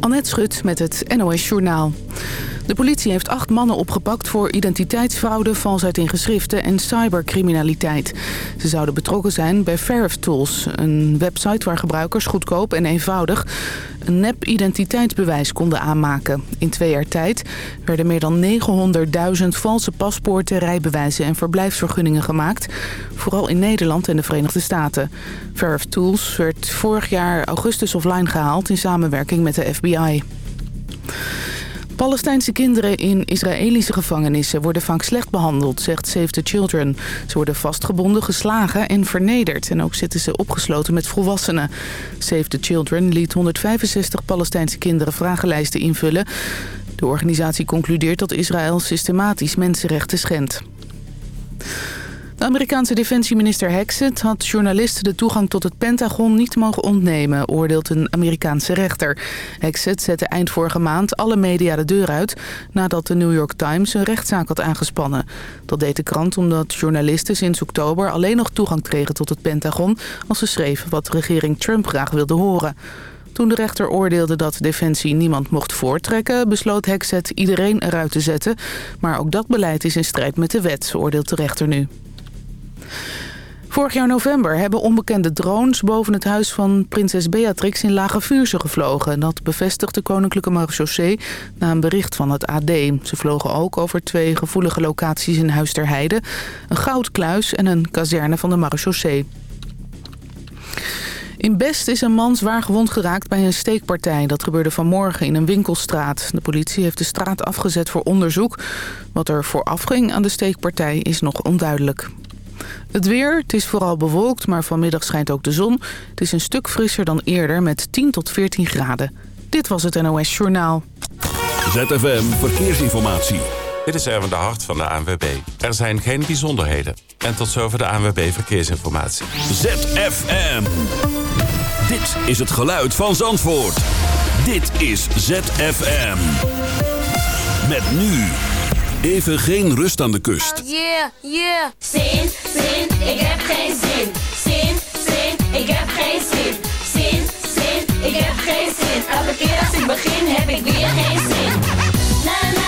Annette Schut met het NOS Journaal. De politie heeft acht mannen opgepakt voor identiteitsfraude, valsheid in geschriften en cybercriminaliteit. Ze zouden betrokken zijn bij Verif Tools, een website waar gebruikers goedkoop en eenvoudig een nep-identiteitsbewijs konden aanmaken. In twee jaar tijd werden meer dan 900.000 valse paspoorten, rijbewijzen en verblijfsvergunningen gemaakt. Vooral in Nederland en de Verenigde Staten. Verif Tools werd vorig jaar augustus offline gehaald in samenwerking met de FBI. Palestijnse kinderen in Israëlische gevangenissen worden vaak slecht behandeld, zegt Save the Children. Ze worden vastgebonden, geslagen en vernederd. En ook zitten ze opgesloten met volwassenen. Save the Children liet 165 Palestijnse kinderen vragenlijsten invullen. De organisatie concludeert dat Israël systematisch mensenrechten schendt. De Amerikaanse defensieminister Hexet had journalisten de toegang tot het Pentagon niet mogen ontnemen, oordeelt een Amerikaanse rechter. Hexet zette eind vorige maand alle media de deur uit nadat de New York Times een rechtszaak had aangespannen. Dat deed de krant omdat journalisten sinds oktober alleen nog toegang kregen tot het Pentagon als ze schreven wat regering Trump graag wilde horen. Toen de rechter oordeelde dat Defensie niemand mocht voortrekken... besloot Hexet iedereen eruit te zetten. Maar ook dat beleid is in strijd met de wet, oordeelt de rechter nu. Vorig jaar november hebben onbekende drones boven het huis van prinses Beatrix in Lage Vuurse gevlogen. Dat bevestigt de Koninklijke Marechaussee na een bericht van het AD. Ze vlogen ook over twee gevoelige locaties in Huis ter Heide. Een goudkluis en een kazerne van de Marechaussee. In Best is een man zwaar gewond geraakt bij een steekpartij. Dat gebeurde vanmorgen in een winkelstraat. De politie heeft de straat afgezet voor onderzoek. Wat er vooraf ging aan de steekpartij is nog onduidelijk. Het weer, het is vooral bewolkt, maar vanmiddag schijnt ook de zon. Het is een stuk frisser dan eerder met 10 tot 14 graden. Dit was het NOS Journaal. ZFM Verkeersinformatie. Dit is Erwin de Hart van de ANWB. Er zijn geen bijzonderheden. En tot zover de ANWB Verkeersinformatie. ZFM. Dit is het geluid van Zandvoort. Dit is ZFM. Met nu Even geen rust aan de kust. Yeah, yeah. Zin, zin, ik heb geen zin. Zin, zin, ik heb geen zin. Zin, zin, ik heb geen zin. Elke keer als ik begin heb ik weer geen zin.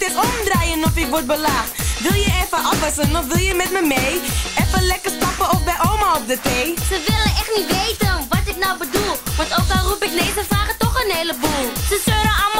Niet eens omdraaien of ik word belaagd. Wil je even afwassen of wil je met me mee? Even lekker stappen of bij oma op de thee? Ze willen echt niet weten wat ik nou bedoel. Want ook al roep ik nee, ze vragen toch een heleboel. Ze zeuren aan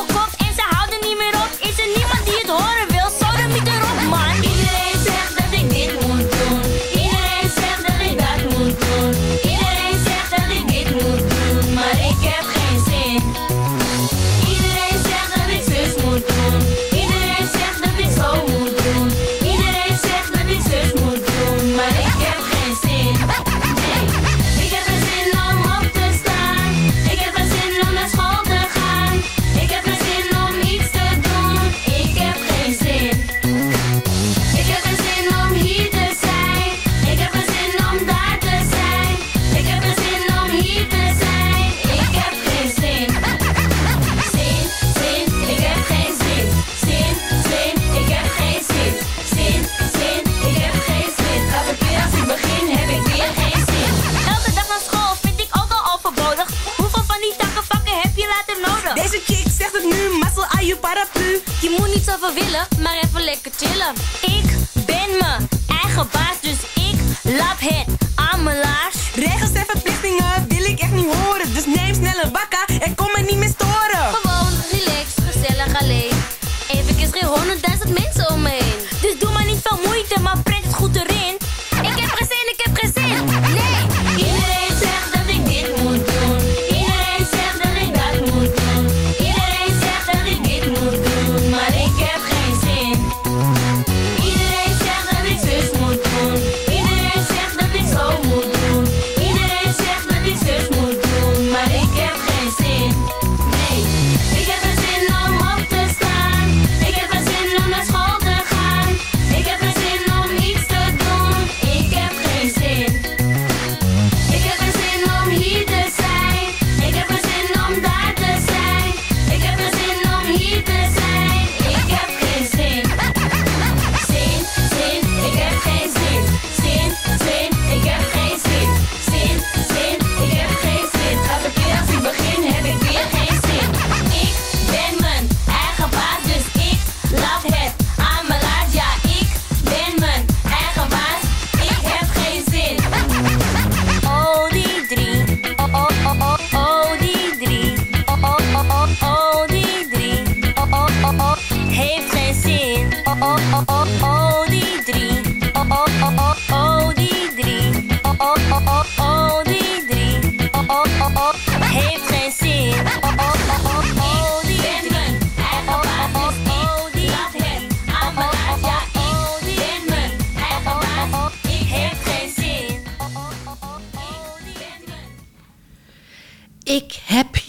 willen, maar even lekker chillen. Ik ben mijn eigen baas, dus ik lap het aan mijn laars. Regels en verplichtingen wil ik echt niet horen. Dus neem snel een bakka en kom me niet meer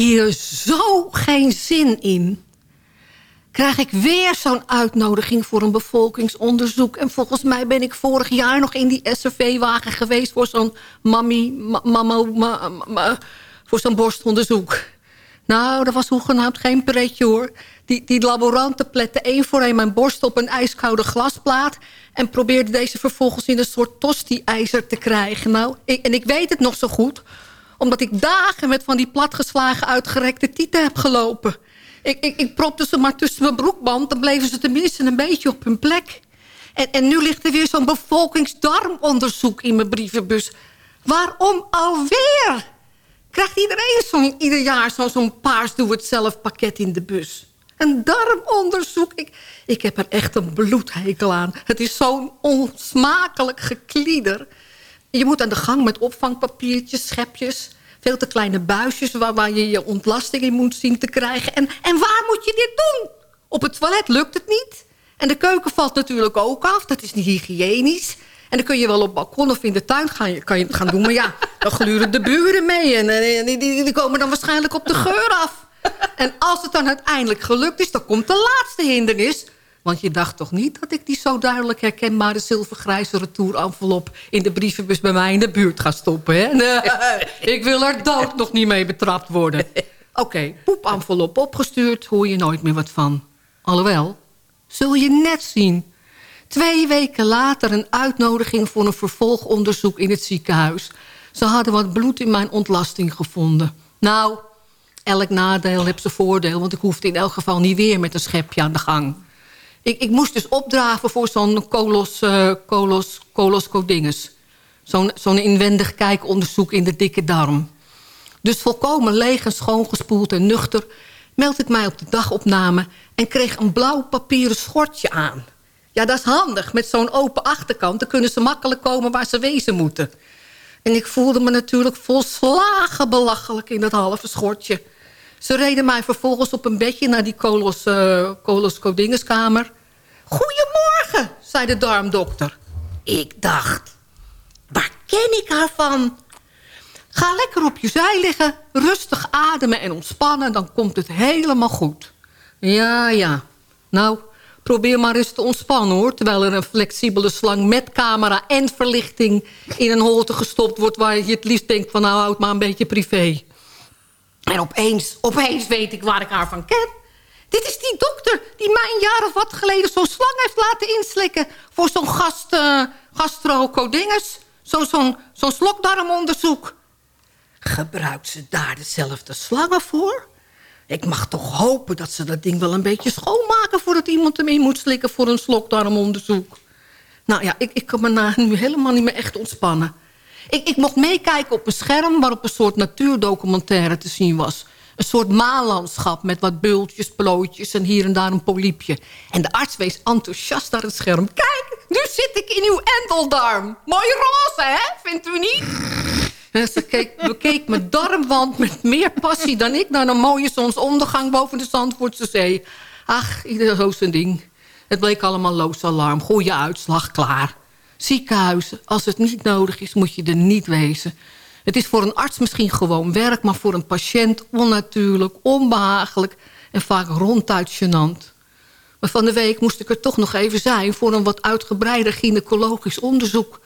hier zo geen zin in. Krijg ik weer zo'n uitnodiging voor een bevolkingsonderzoek. En volgens mij ben ik vorig jaar nog in die SRV-wagen geweest... voor zo'n mammy, mama, ma, voor zo'n borstonderzoek. Nou, dat was hoegenaamd geen pretje hoor. Die, die laboranten pletten één voor één mijn borst op een ijskoude glasplaat... en probeerden deze vervolgens in een soort tosti-ijzer te krijgen. Nou, en ik weet het nog zo goed... omdat ik dagen met van die platgeslagen uitgerekte tieten heb gelopen. Ik, ik, ik propte ze maar tussen mijn broekband... dan bleven ze tenminste een beetje op hun plek. En, en nu ligt er weer zo'n bevolkingsdarmonderzoek in mijn brievenbus. Waarom alweer? Krijgt iedereen zo ieder jaar zo'n zo paars doe-het-zelf pakket in de bus? Een darmonderzoek. Ik, ik heb er echt een bloedhekel aan. Het is zo'n onsmakelijk geklieder. Je moet aan de gang met opvangpapiertjes, schepjes... veel te kleine buisjes waar, waar je je ontlasting in moet zien te krijgen. En, en waar moet je dit doen? Op het toilet lukt het niet. En de keuken valt natuurlijk ook af. Dat is niet hygiënisch. En dan kun je wel op balkon of in de tuin gaan, kan je gaan doen. Maar ja, dan gluren de buren mee. En, die, die komen dan waarschijnlijk op de geur af. En als het dan uiteindelijk gelukt is, dan komt de laatste hindernis. Want je dacht toch niet dat ik die zo duidelijk herkenbare zilvergrijze retourenvelop in de brievenbus bij mij in de buurt ga stoppen, hè? Nee, ik wil er dood nog niet mee betrapt worden. Oké, okay, poepenvelop opgestuurd, hoor je nooit meer wat van. Alhoewel, zul je net zien. Twee weken later een uitnodiging voor een vervolgonderzoek in het ziekenhuis. Ze hadden wat bloed in mijn ontlasting gevonden. Nou, elk nadeel heeft zijn voordeel... want ik hoefde in elk geval niet weer met een schepje aan de gang. Ik, ik moest dus opdraven voor zo'n kolos, uh. Zo'n zo'n inwendig kijkonderzoek in de dikke darm. Dus volkomen leeg en schoongespoeld en nuchter... meld ik mij op de dagopname en kreeg een blauw papieren schortje aan. Ja, dat is handig. Met zo'n open achterkant... dan kunnen ze makkelijk komen waar ze wezen moeten. En ik voelde me natuurlijk volslagen belachelijk in dat halve schortje. Ze reden mij vervolgens op een bedje naar die kolos, uh, Goedingeskamer. Goedemorgen, zei de darmdokter. Ik dacht, waar ken ik haar van? Ga lekker op je zij liggen, rustig ademen en ontspannen... dan komt het helemaal goed. Ja, ja. Nou, probeer maar eens te ontspannen hoor. Terwijl er een flexibele slang met camera en verlichting in een holte gestopt wordt... waar je het liefst denkt van nou houd maar een beetje privé. En opeens, opeens weet ik waar ik haar van ken. Dit is die dokter die mij een jaar of wat geleden zo'n slang heeft laten inslikken... voor zo'n gast, uh, gastrocodingus. Zo'n zo'n slokdarmonderzoek. Gebruikt ze daar dezelfde slangen voor? Ik mag toch hopen dat ze dat ding wel een beetje schoonmaken... voordat iemand hem in moet slikken voor een slokdarmonderzoek. Nou ja, ik, ik kan me nu helemaal niet meer echt ontspannen. Ik, ik mocht meekijken op een scherm waarop een soort natuurdocumentaire te zien was. Een soort maalandschap met wat bultjes, plootjes en hier en daar een polypje. En de arts wees enthousiast naar het scherm. Kijk, nu zit ik in uw endeldarm. Mooie roze, hè? Vindt u niet? En ze keek, bekeek mijn darmwand met meer passie dan ik... naar een mooie zonsondergang boven de Zandvoortse zee. Ach, ieder zo zijn ding. Het bleek allemaal loos alarm. Goeie uitslag, klaar. Ziekenhuizen, als het niet nodig is, moet je er niet wezen. Het is voor een arts misschien gewoon werk... maar voor een patiënt onnatuurlijk, onbehagelijk... en vaak ronduit gênant. Maar van de week moest ik er toch nog even zijn... voor een wat uitgebreider gynaecologisch onderzoek.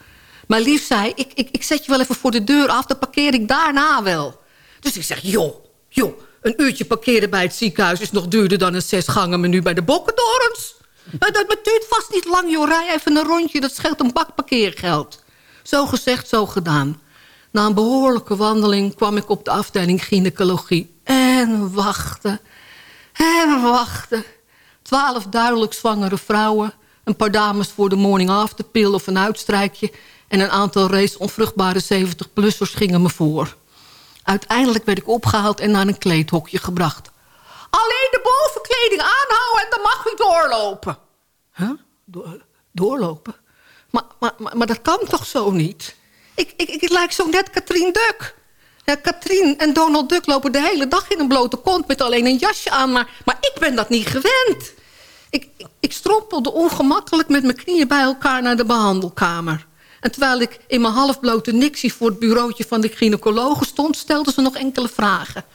Maar lief zei, ik, ik, ik zet je wel even voor de deur af... dan parkeer ik daarna wel. Dus ik zeg, joh, joh... een uurtje parkeren bij het ziekenhuis... is nog duurder dan een zes gangen menu bij de Bokkendorens. Dat, dat duurt vast niet lang, joh. Rij even een rondje, dat scheelt een bak parkeergeld. Zo gezegd, zo gedaan. Na een behoorlijke wandeling kwam ik op de afdeling gynaecologie. En wachten. En wachten. Twaalf duidelijk zwangere vrouwen. Een paar dames voor de morning after pill of een uitstrijkje. En een aantal race onvruchtbare 70-plussers gingen me voor. Uiteindelijk werd ik opgehaald en naar een kleedhokje gebracht. De bovenkleding aanhouden en dan mag u doorlopen. Huh? doorlopen? Maar, maar, maar, maar, dat kan toch zo niet? Ik, ik, ik lijk zo net Katrien Duk. Ja, Katrien en Donald Duck lopen de hele dag in een blote kont... met alleen een jasje aan, maar, maar ik ben dat niet gewend. Ik, ik, ik strompelde ongemakkelijk met mijn knieën bij elkaar naar de behandelkamer. En terwijl ik in mijn halfblote nixie voor het bureautje van de gynaecoloog stond... stelden ze nog enkele vragen.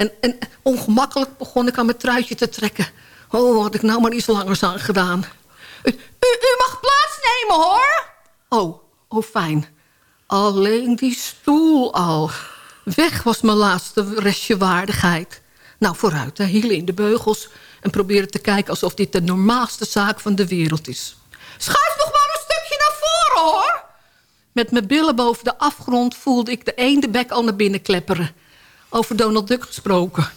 En, en ongemakkelijk begon ik aan mijn truitje te trekken. Oh, had ik nou maar iets langers aan gedaan. U, u, mag plaatsnemen, hoor. Oh, oh, fijn. Alleen die stoel al. Weg was mijn laatste restje waardigheid. Nou, vooruit, hè. hielen in de beugels... en proberen te kijken alsof dit de normaalste zaak van de wereld is. Schuif nog maar een stukje naar voren, hoor! Met mijn billen boven de afgrond voelde ik de eendebek al naar binnen klepperen. Over Donald Duck gesproken.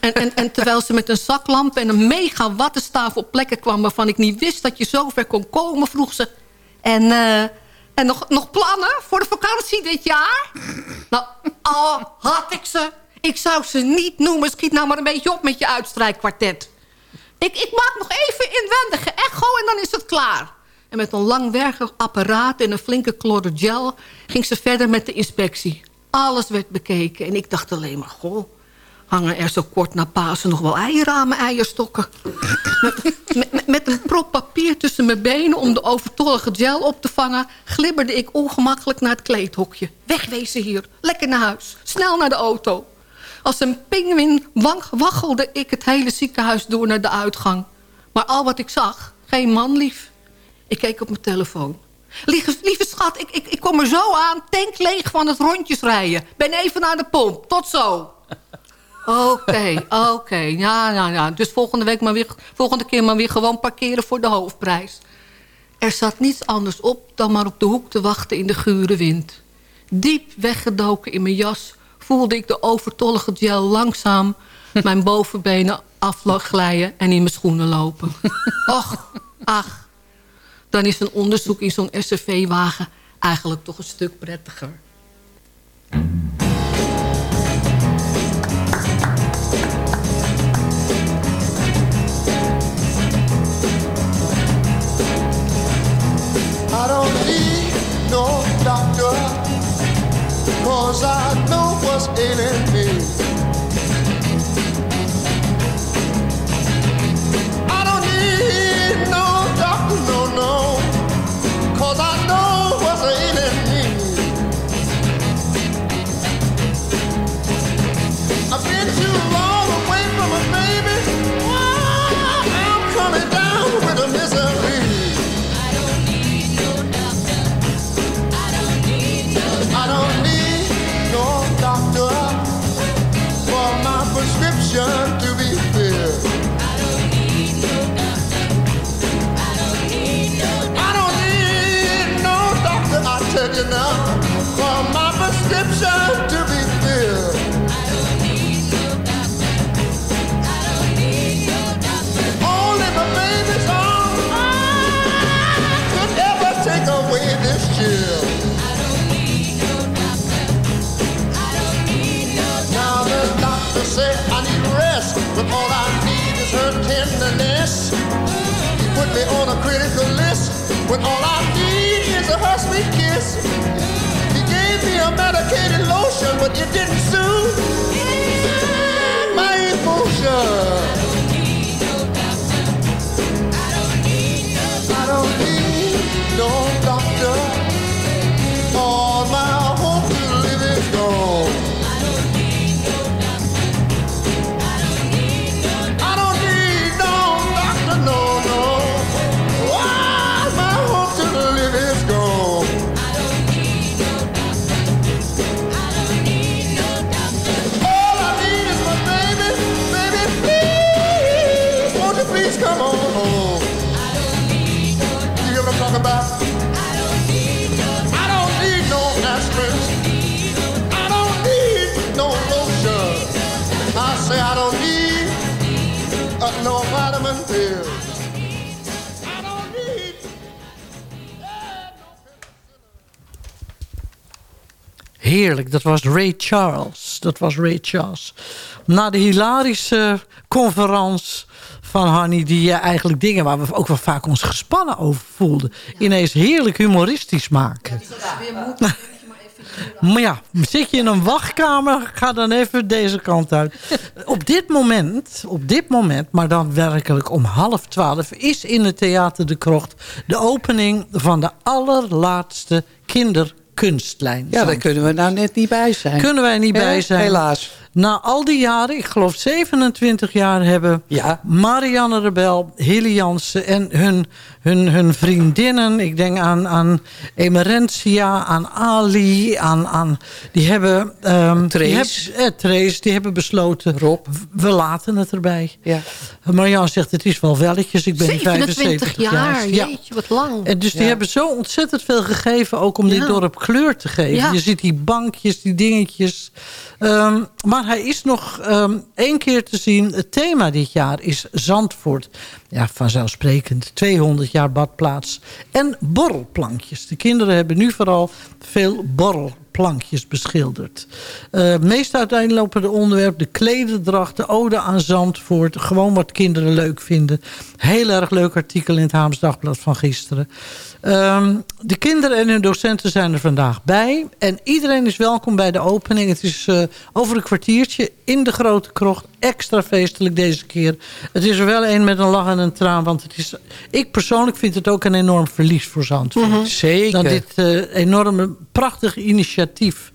En, en, en terwijl ze met een zaklamp en een mega wattenstaaf op plekken kwam... waarvan ik niet wist dat je zover kon komen, vroeg ze... En, uh, en nog, nog plannen voor de vakantie dit jaar? Nou, oh, had ik ze. Ik zou ze niet noemen. Schiet nou maar een beetje op met je uitstrijkkwartet. Ik, ik maak nog even inwendige echo en dan is het klaar. En met een langwerpig apparaat en een flinke klodder gel... ging ze verder met de inspectie. Alles werd bekeken en ik dacht alleen maar... goh, hangen er zo kort na Pasen nog wel eieren eierstokken. met, een prop papier tussen mijn benen om de overtollige gel op te vangen... glibberde ik ongemakkelijk naar het kleedhokje. Wegwezen hier, lekker naar huis, snel naar de auto. Als een pinguïn waggelde ik het hele ziekenhuis door naar de uitgang. Maar al wat ik zag, geen man lief. Ik keek op mijn telefoon. Lieve, lieve schat, ik, ik, ik kom er zo aan. Tank leeg van het rondjes rijden. Ben even naar de pomp. Tot zo. Oké, oké. Ja, ja, ja. Dus volgende, week maar weer, volgende keer maar weer gewoon parkeren voor de hoofdprijs. Er zat niets anders op dan maar op de hoek te wachten in de gure wind. Diep weggedoken in mijn jas voelde ik de overtollige gel langzaam... mijn bovenbenen afglijden en in mijn schoenen lopen. Och, ach. Dan is een onderzoek in zo'n SRV-wagen eigenlijk toch een stuk prettiger. I don't need no I know what's ailing me lotion, but it didn't soothe my emotion. I don't need no Heerlijk, dat was Ray Charles. Dat was Ray Charles. Na de hilarische conferentie van Hanny... die uh, eigenlijk dingen waar we ook wel vaak ons gespannen over voelden... ineens heerlijk humoristisch maken. Maar ja, zit je in een wachtkamer, ga dan even deze kant uit. op dit moment, op dit moment, maar dan werkelijk om half twaalf... is in het Theater de Krocht de opening van de allerlaatste kinderkunstlijn. Ja, daar kunnen we nou net niet bij zijn. Kunnen wij niet bij zijn. Helaas. Na al die jaren, ik geloof 27 jaar... hebben Ja. Marianne Rebel, Hilly Jansen en hun, hun, hun vriendinnen... ik denk aan, aan Emerentia, aan Ali, aan... aan die hebben... ehm, Trace. Die hebben, eh, Trace, die hebben besloten... Rob. We laten het erbij. Ja. Marianne zegt, het is wel welletjes. Ik ben 27 75 jaar, Ja. jeetje, wat lang. En dus die hebben zo ontzettend veel gegeven... ook om dit Ja. dorp kleur te geven. Ja. Je ziet die bankjes, die dingetjes. Ehm, maar hij is nog ehm, één keer te zien. Het thema dit jaar is Zandvoort. Ja, vanzelfsprekend. 200 jaar badplaats. En borrelplankjes. De kinderen hebben nu vooral veel borrelplankjes beschilderd. Eh meest uiteenlopende onderwerp, de klededracht, de ode aan Zandvoort. Gewoon wat kinderen leuk vinden. Heel erg leuk artikel in het Haams Dagblad van gisteren. Ehm, de kinderen en hun docenten zijn er vandaag bij. En iedereen is welkom bij de opening. Het is eh, over een kwartiertje in de Grote Krocht. Extra feestelijk deze keer. Het is er wel een met een lach en een traan. Want het is, ik persoonlijk vind het ook een enorm verlies voor Zandvoort. Zeker. Dat dit eh, enorme, prachtige initiatief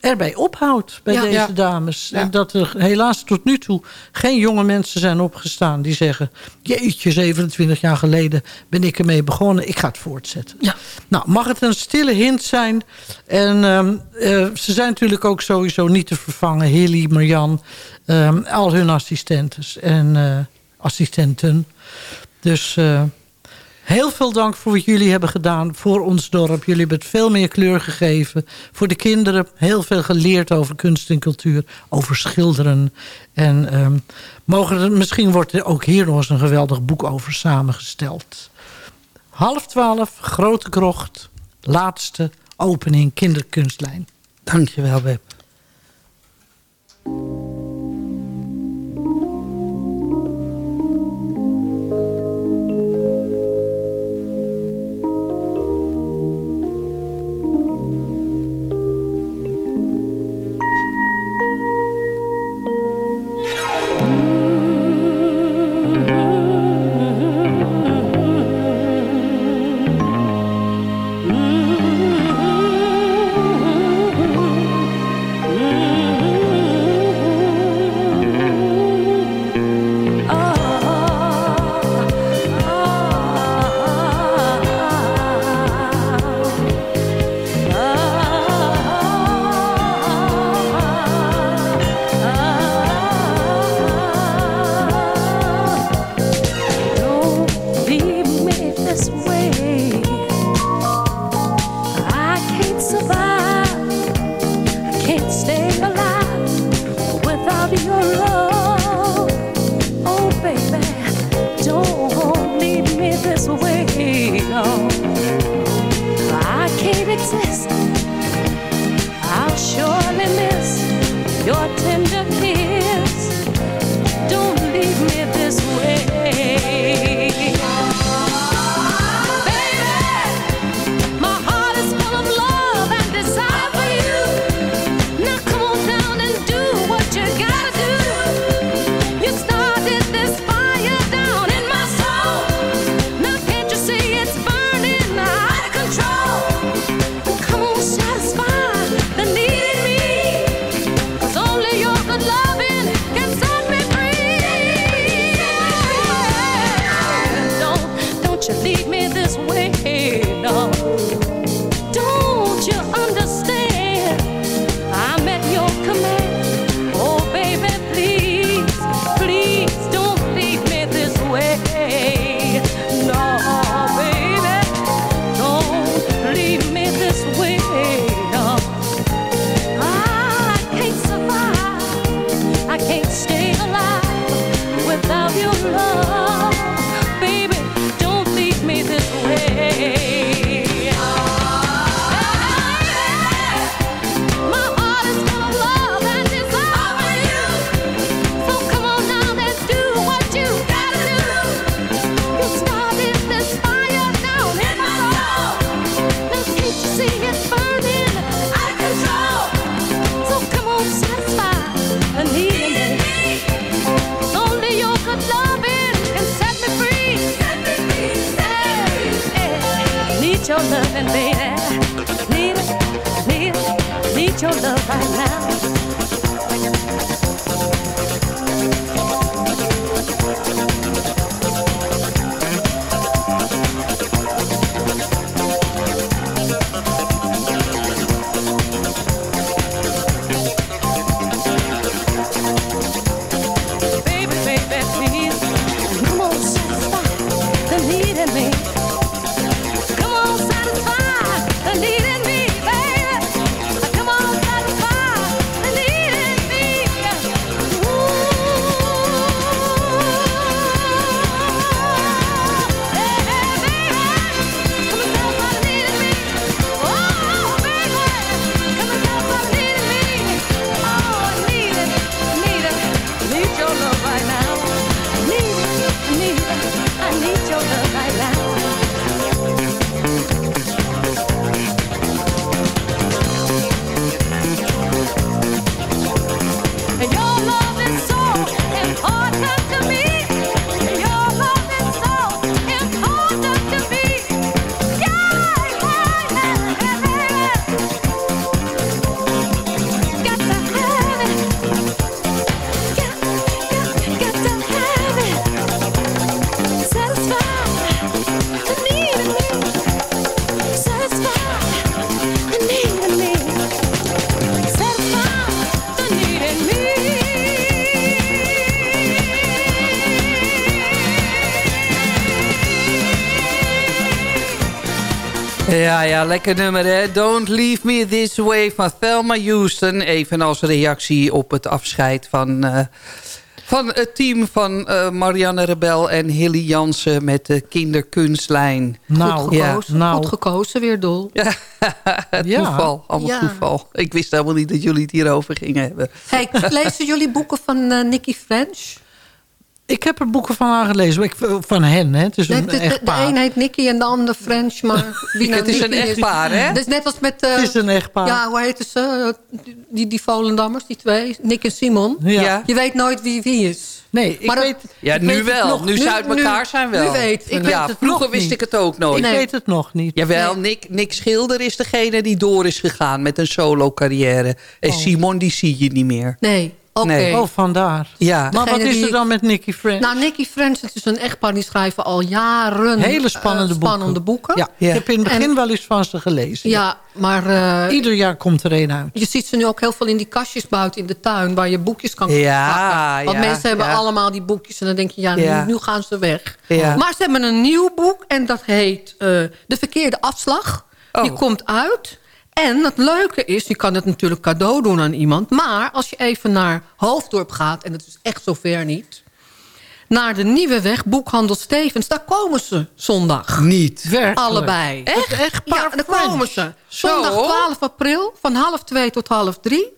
erbij ophoudt bij Ja. deze Ja. dames. En dat er helaas tot nu toe geen jonge mensen zijn opgestaan... die zeggen, jeetje, 27 jaar geleden ben ik ermee begonnen. Ik ga het voortzetten. Ja. Nou, mag het een stille hint zijn? En ehm, eh, ze zijn natuurlijk ook sowieso niet te vervangen. Hilly, Marjan, ehm, al hun assistentes en eh, assistenten. Dus... eh, Heel veel dank voor wat jullie hebben gedaan voor ons dorp. Jullie hebben het veel meer kleur gegeven. Voor de kinderen heel veel geleerd over kunst en cultuur. Over schilderen. En ehm, mogen misschien wordt er ook hier nog eens een geweldig boek over samengesteld. Half twaalf, Grote Krocht. Laatste opening kinderkunstlijn. Dankjewel, Web. Your loving, baby. Need it, need it, need your love right now. Ja, ja, lekker nummer hè. Don't Leave Me This Way van Thelma Houston. Even als reactie op het afscheid van, eh, van het team van eh, Marianne Rebel en Hilly Jansen met de kinderkunstlijn. Nou, Goed gekozen, nou. goed gekozen weer, Dol. Ja, toeval, allemaal Ja. toeval. Ik wist helemaal niet dat jullie het hierover gingen hebben. Hey, lezen jullie boeken van eh Nicky French? Ik heb er boeken van aangelezen. Ik, van hen, hè. Het is De, een de, de, de echtpaar. een heet Nicky en de ander French, maar wie nou Het is een Nicky echtpaar, hè? Is net als met... eh, Het is een echtpaar. Ja, hoe heten ze? Die, die Volendammers, die twee. Nick en Simon. Ja. Ja. Je weet nooit wie wie is. Nee, ik Maar dat- weet, Ja, ik nu weet wel. nog- nu ze uit elkaar zijn wel. nu weet Ik weet ja, het vroeger wist niet. ik het ook nooit. Ik Nee. weet het nog niet. Jawel, Nee. Nick, Nick Schilder is degene die door is gegaan met een solo carrière. En Simon, die zie je niet meer. Nee, oké. Nee. Oh, vandaar. Ja. Maar wat is die er dan met Nicky French? Nou, Nicky French, het is een echtpaar die schrijven al jaren Hele spannende, eh, spannende boeken. Ja, Ja. ik heb in het begin En- wel eens van ze gelezen. Ja, maar eh, Ieder jaar komt er een uit. je ziet ze nu ook heel veel in die kastjes buiten in de tuin... waar je boekjes kan Ja, pakken. Want ja, mensen hebben ja. allemaal die boekjes... en dan denk je, ja, Ja. Nu, nu gaan ze weg. Ja. Maar ze hebben een nieuw boek en dat heet eh, De Verkeerde Afslag. Die Oh. komt uit... En het leuke is, je kan het natuurlijk cadeau doen aan iemand... maar als je even naar Hoofddorp gaat... en dat is echt zover niet... naar de Nieuwe Weg, Boekhandel Stevens... daar komen ze zondag. Niet. Werkelijk. Allebei. Het echtpaar Ja, daar komen ze. Zondag Zo. 12 april, van half twee tot half drie.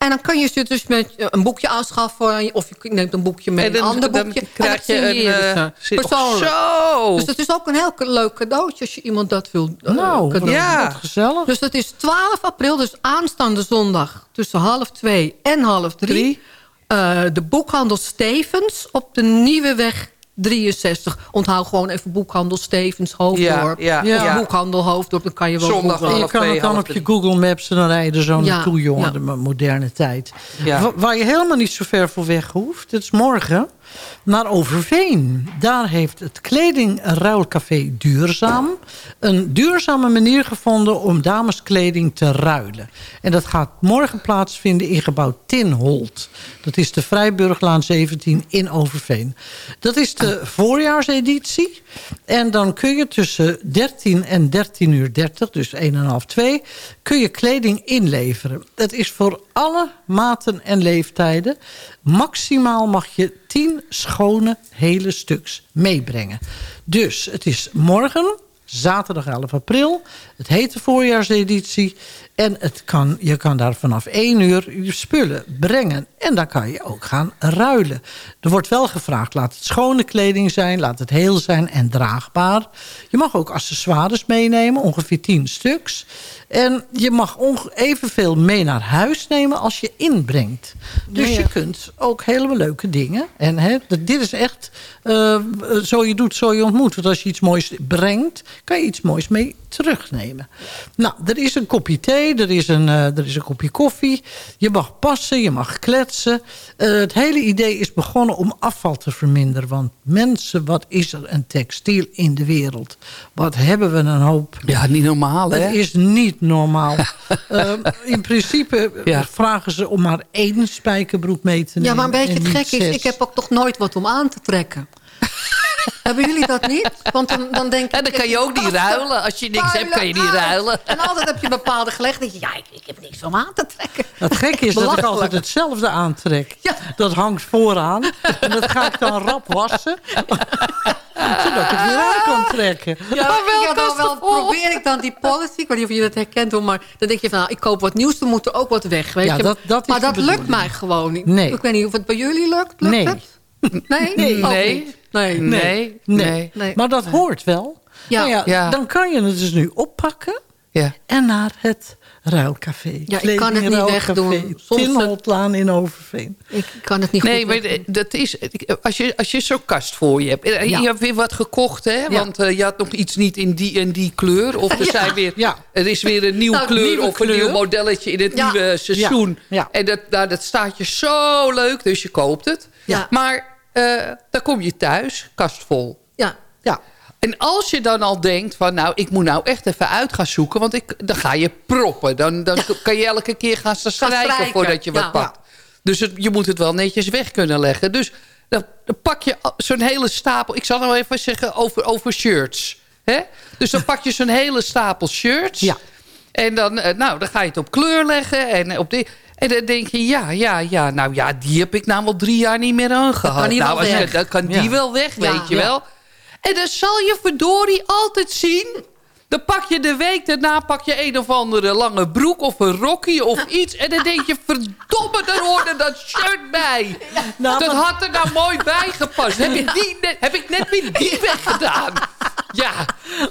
En dan kun je ze dus met eh, een boekje aanschaffen... of je neemt een boekje met En een ander dan boekje. krijg en je een, eh, si- Persoonlijk. Zo. Dus dat is ook een heel leuk cadeautje als je iemand dat wil eh, Nou, cadeau. Ja. gezellig. Dus dat is 12 april, dus aanstaande zondag... tussen half twee en half drie. Drie. Eh, de boekhandel Stevens op de Nieuwe Weg 63. Onthoud gewoon even boekhandel Stevens Hoofddorp. Ja, ja, ja. boekhandel Hoofddorp, dan kan je wel Zondag googlen. je kan het dan op je. Google Maps en dan rijden zo Ja, naartoe, jongen. ja. De mo- moderne tijd. Waar je helemaal niet zo ver voor weg hoeft. Het is morgen naar Overveen. Daar heeft het kledingruilcafé Duurzaam... een duurzame manier gevonden om dameskleding te ruilen. En dat gaat morgen plaatsvinden in gebouw Tinholt. Dat is de Vrijburglaan 17 in Overveen. Dat is de voorjaarseditie. En dan kun je tussen 13 en 13 uur 30, dus 1,5, 2... kun je kleding inleveren. Het is voor alle maten en leeftijden. Maximaal mag je 10 schone hele stuks meebrengen. Dus het is morgen, zaterdag 11 april. Het heet de voorjaarseditie. En het kan, je kan daar vanaf 1 uur je spullen brengen. En dan kan je ook gaan ruilen. Er wordt wel gevraagd, laat het schone kleding zijn. Laat het heel zijn en draagbaar. Je mag ook accessoires meenemen, ongeveer 10 stuks. En je mag evenveel mee naar huis nemen als je inbrengt. Dus Ja, ja. je kunt ook hele leuke dingen. En hè, dit is echt eh, zo je doet, zo je ontmoet. Want als je iets moois brengt, kan je iets moois mee terugnemen. Nou, er is een kopje thee, er is een, eh, er is een kopje koffie. Je mag passen, je mag kletsen. Eh, het hele idee is begonnen om afval te verminderen. Want mensen, wat is er een textiel in de wereld? Wat hebben we een hoop Ja, niet normaal, hè? het is niet normaal. Eh, in principe eh, Ja. vragen ze om maar één spijkerbroek mee te nemen. Ja, maar een beetje het gek is, ik heb ook toch nooit wat om aan te trekken. Hebben jullie dat niet? Want dan, dan denk ik... En dan kan je ook niet ruilen. Als je niks hebt, kan je niet Ruilen. En altijd heb je bepaalde gelegenheid. Ja, ik, ik heb niks om aan te trekken. Het gekke is dat ik altijd hetzelfde aantrek. Ja. Dat hangt vooraan. En dat ga ik dan rap wassen. Zodat ik het weer aan kan trekken. Ja, Maar wel ja, dan wel probeer ik dan die policy. Ik weet niet of je dat herkent, hoor, maar dan denk je van... Nou, ik koop wat nieuws, er moet er ook wat weg. Weet Ja, je? dat- dat is maar dat lukt mij gewoon niet. Nee. Ik weet niet of het bij jullie lukt. Lukt Nee. het? Nee? Nee. Nee. Nee. Nee, Nee. nee. Nee. Maar dat hoort wel. Ja. Nou ja, Ja. Dan kan je het dus nu oppakken. Ja. En naar het ruilcafé. Ja, ik kan het niet wegdoen. Tinholtlaan in Overveen. Ik kan het niet Nee, goed maar wegdoen. dat is, als je, als je zo'n kast voor je hebt. eh, Ja. Je hebt weer wat gekocht, hè? Want eh, je had nog iets niet in die en die kleur. Of er, Ja. zijn weer, Ja. er is weer een nieuwe Nou, kleur of een kleur. nieuw modelletje in het Ja. nieuwe seizoen. Ja. Ja. En dat, nou, dat staat je zo leuk, dus je koopt het. Ja. Maar eh, dan kom je thuis, kast vol. Ja. Ja. En als je dan al denkt van, nou, ik moet nou echt even uit gaan zoeken... want ik, dan ga je proppen. Dan, dan kan je elke keer gaan strijken voordat je wat ja. pakt. Dus het, je moet het wel netjes weg kunnen leggen. Dus dan, dan pak je zo'n hele stapel... Ik zal nou even zeggen over, over shirts. Hè? Dus dan pak je zo'n hele stapel shirts. Ja. En dan, eh, nou, dan ga je het op kleur leggen. En, op die, en dan denk je, ja, ja, ja. Nou ja, die heb ik nou al drie jaar niet meer aangehad. kan die nou, wel als je- dan kan die Ja. wel weg, Ja. weet je Ja. wel. En dan zal je verdorie altijd zien... Dan pak je de week daarna pak je een of andere lange broek of een rokje of iets. En dan denk je, verdomme, daar hoorde dat shirt bij. Nou, dat had er nou mooi bij gepast. Heb, je die net, heb ik net weer die weggedaan. Ja,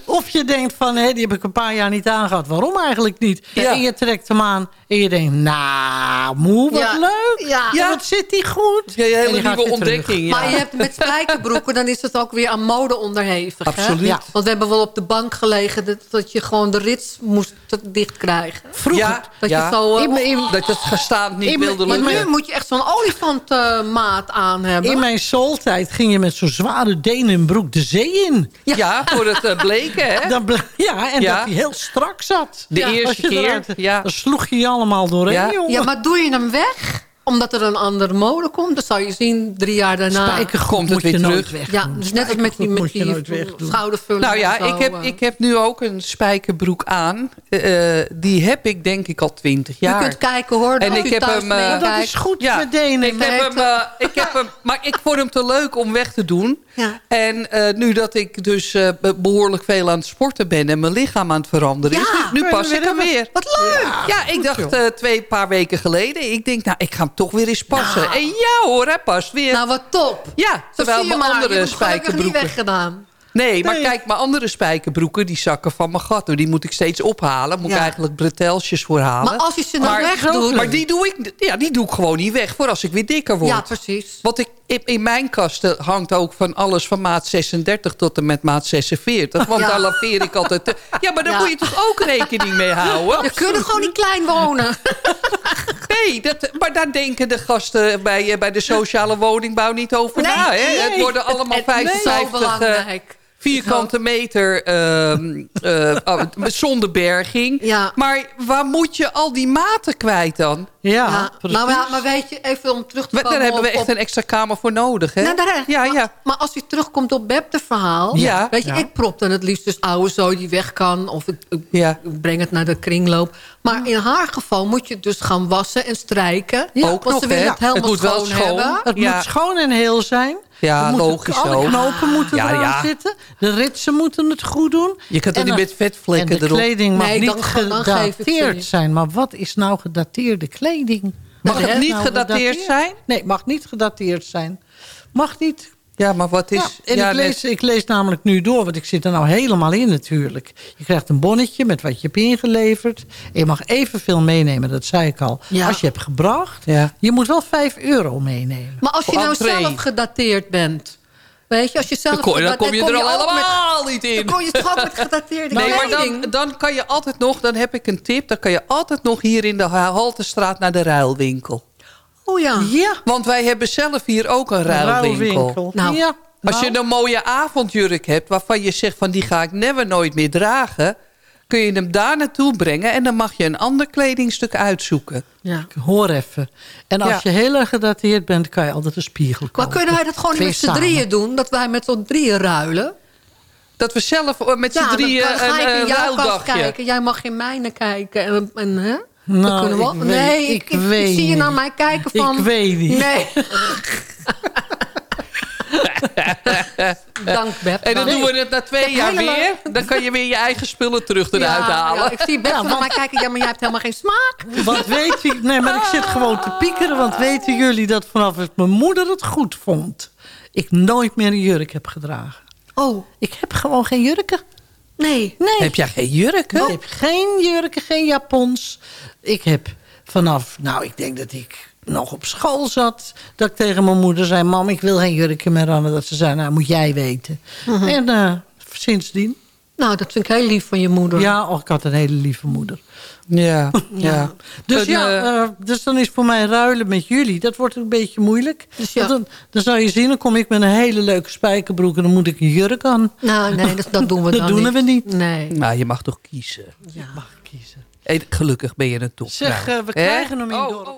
Of je denkt van, hé, die heb ik een paar jaar niet aangehad. Waarom eigenlijk niet? Ja. En je trekt hem aan en je denkt, nou, moe, wat Ja. leuk. Ja. Ja. Wat zit die goed? Ja, je hele nieuwe ontdekking. Ja. Maar je hebt met spijkerbroeken, dan is het ook weer aan mode onderhevig. hè? Absoluut. Ja. Want we hebben wel op de bank gelegen dat, dat je gewoon de rits moest dicht krijgen. Vroeger. ja, Dat ja. je zo... eh, In mijn- in- dat het gestaand niet In mijn- wilde maar lukken. nu moet je echt zo'n olifantmaat aan hebben. In mijn soultijd ging je met zo'n zware denenbroek de zee in. Ja, voor het eh, bleken, hè? Dan ble- ja, en Ja. dat hij heel strak zat. De eerste keer, eruit- ja. Dan sloeg je je allemaal doorheen, Ja. jongen. Ja, maar doe je hem weg? Omdat er een andere mode komt? Dan zou je zien, drie jaar daarna... Spijkergoed Komt het moet weer je nooit terug. weg Ja, dus net als met die, met je die schoudervullen. Nou ja, ik heb, eh. ik heb nu ook een spijkerbroek aan. Eh, die heb ik denk ik al twintig Je jaar. kunt kijken hoor. En ik heb hem, eh, dat is goed Ja, met denen. Ik heb, hem, eh, ik heb hem, maar ik vond hem te leuk om weg te doen. Ja. En eh, nu dat ik dus eh, be- behoorlijk veel aan het sporten ben... en mijn lichaam aan het veranderen is, nu, nu je pas weer ik hem weer. Wat leuk! Ja, ik dacht eh, twee paar weken geleden... ik denk, nou, ik ga hem toch weer eens passen. Nou. En ja hoor, hij past weer. Nou, wat top. ja, terwijl mijn andere gelukkig niet spijkerbroeken... weggedaan. Nee, maar Nee. kijk, mijn andere spijkerbroeken... die zakken van mijn gat. Die moet ik steeds ophalen. Moet ik eigenlijk bretelsjes voor halen. Maar als je ze nou Maar- wegdoet... Maar die doe, ik, ja, die doe ik gewoon niet weg voor als ik weer dikker word. Ja, precies. Want ik, in, mijn kasten hangt ook van alles van maat 36 tot en met maat 46. Want Ja. daar laveer ik altijd... te- Ja, maar daar Ja. moet je toch ook rekening mee houden? Je kunt gewoon niet klein wonen. Nee, dat, maar daar denken de gasten bij, eh, bij de sociale woningbouw niet over Nee, na. Hè? nee. Het worden allemaal Het- het is zo 55 eh, belangrijk. Vierkante meter ehm, eh, oh, zonder berging. Ja. Maar waar moet je al die maten kwijt dan? Ja, nou ja, maar weet je, even om terug te We- komen Daar hebben we op- echt op- een extra kamer voor nodig. Hè? Nou, daar- ja, maar, ja. maar als je terugkomt op Bebte verhaal... Ja. Weet je, Ja. ik prop dan het liefst dus oude zooi die weg kan. Of ik, ik Ja. breng het naar de kringloop. Maar in haar geval moet je het dus gaan wassen en strijken. Ook want nog, ze willen hè? het helemaal Het moet wel schoon, schoon. hebben. Het Ja. moet schoon en heel zijn. Ja, logisch Alle ook. knopen moeten Ja, eraan ja. zitten. De ritsen moeten het goed doen. Je kunt niet dan- met vetvlekken En de erop? kleding mag Nee, niet gedateerd zijn. Maar wat is nou gedateerde kleding? Mag het niet nou gedateerd zijn? Nee, mag niet gedateerd zijn. Mag niet. Ja, maar wat is... Ja, en ja, ik, lees, ik lees namelijk nu door, want ik zit er nou helemaal in natuurlijk. Je krijgt een bonnetje met wat je hebt ingeleverd. En je mag evenveel meenemen, dat zei ik al. Ja. Als je hebt gebracht, Ja. je moet wel 5 euro meenemen. Maar als je nou entree. zelf gedateerd bent... Weet je, als je zelf... dan, kom, dan kom je dan er al ook met- helemaal niet in. Dan kom je toch ook met gedateerde Nee, maar dan, dan kan je altijd nog, dan heb ik een tip... dan kan je altijd nog hier in de Haltestraat naar de ruilwinkel. Oh ja. Ja, Want wij hebben zelf hier ook een ruilwinkel. Nou, ja. Als je Nou, een mooie avondjurk hebt... waarvan je zegt van die ga ik never nooit meer dragen... kun je hem daar naartoe brengen... en dan mag je een ander kledingstuk uitzoeken. ja. Hoor even. En als Ja. je heel erg gedateerd bent, kan je altijd een spiegel Maar kopen. kunnen wij dat gewoon Twee met z'n drieën doen? Dat wij met z'n drieën ruilen? Dat we zelf eh, met z'n Ja, drieën dan ga een, ik in een jouw kast ruildagje... kijken. Jij mag in mijne kijken. En, en, hè? Nou, kunnen we ik weet- nee, ik ik, ik, weet zie je naar mij kijken van... Ik weet niet. Nee. Dank, Beb. En dan doen we het na twee jaar helemaal- weer. Dan kan je weer je eigen spullen terug eruit ja, halen. ja, ik zie Beb naar mij kijken. Ja, maar jij hebt helemaal geen smaak. Want weet je, nee, maar ik zit gewoon te piekeren. Want weten jullie dat vanaf het mijn moeder het goed vond... ik nooit meer een jurk heb gedragen. Oh, Ik heb gewoon geen jurken. Nee. Nee. Heb jij geen jurk? Ik heb geen jurken, geen japons. Ik heb vanaf, nou, ik denk dat ik nog op school zat... dat ik tegen mijn moeder zei... mam, ik wil geen jurken meer aan. Dat ze zei, nou, moet jij weten. En eh, sindsdien... Nou, dat vind ik heel lief van je moeder. Ja, oh, ik had een hele lieve moeder. Ja, ja. Dus ja, eh, eh, dus dan is voor mij ruilen met jullie. Dat wordt een beetje moeilijk. Dus ja. Dan, dan zou je zien, dan kom ik met een hele leuke spijkerbroek... en dan moet ik een jurk aan. Nou, nee, dat, dat doen we Dat dan doen niet. we niet. Nee. nou, je mag toch kiezen. Je mag kiezen. Hey, gelukkig ben je een top. Zeg, eh, we krijgen hem in Oh, dorp. oh.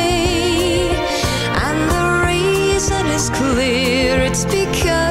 Clear. It's because